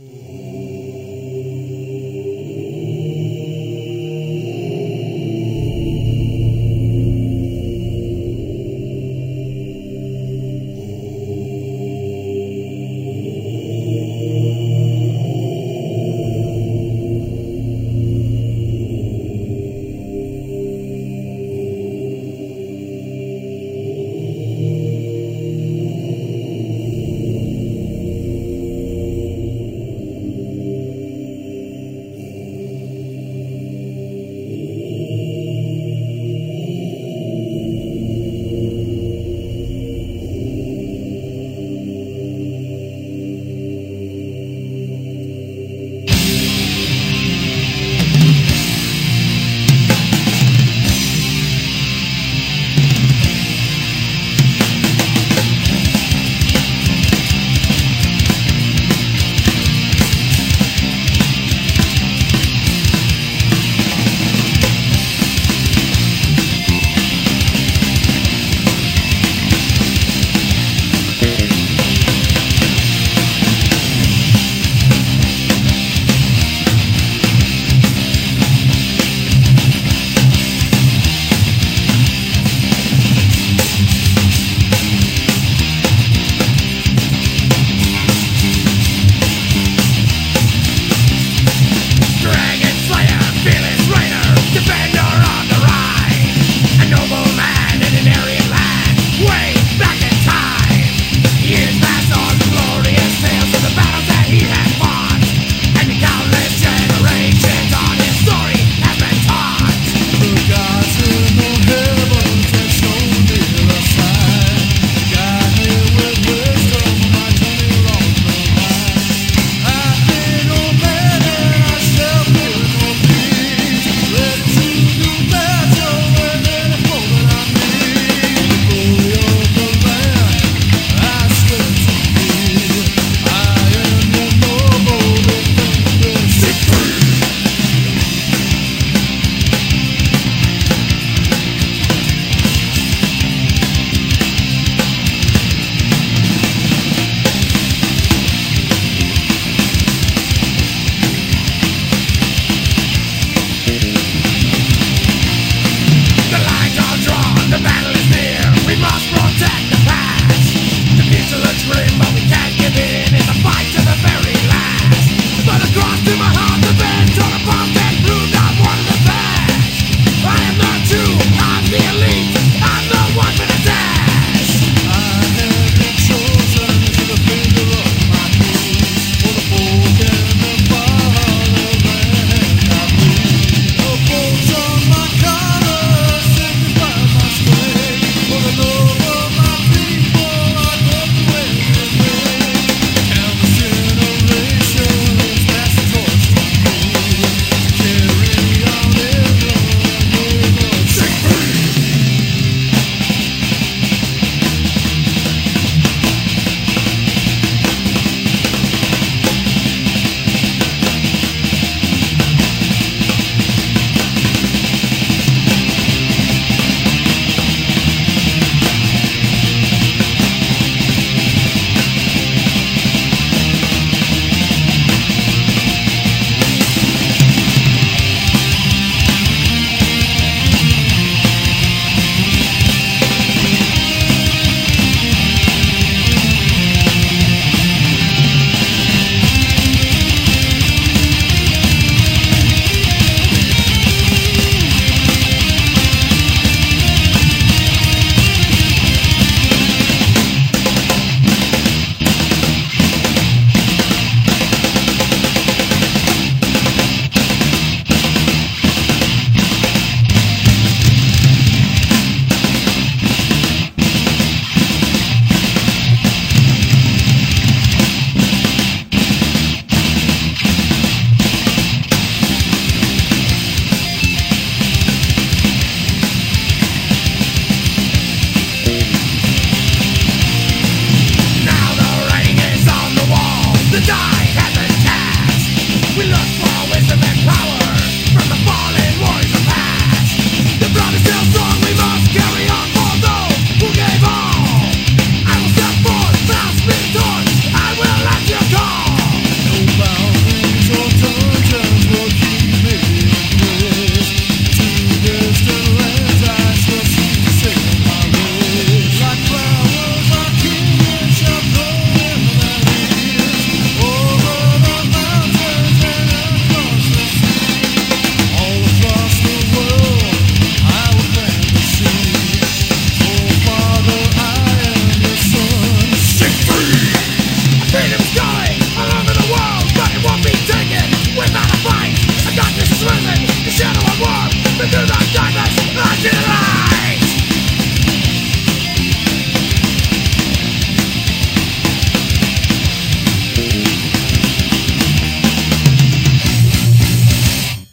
Yeah.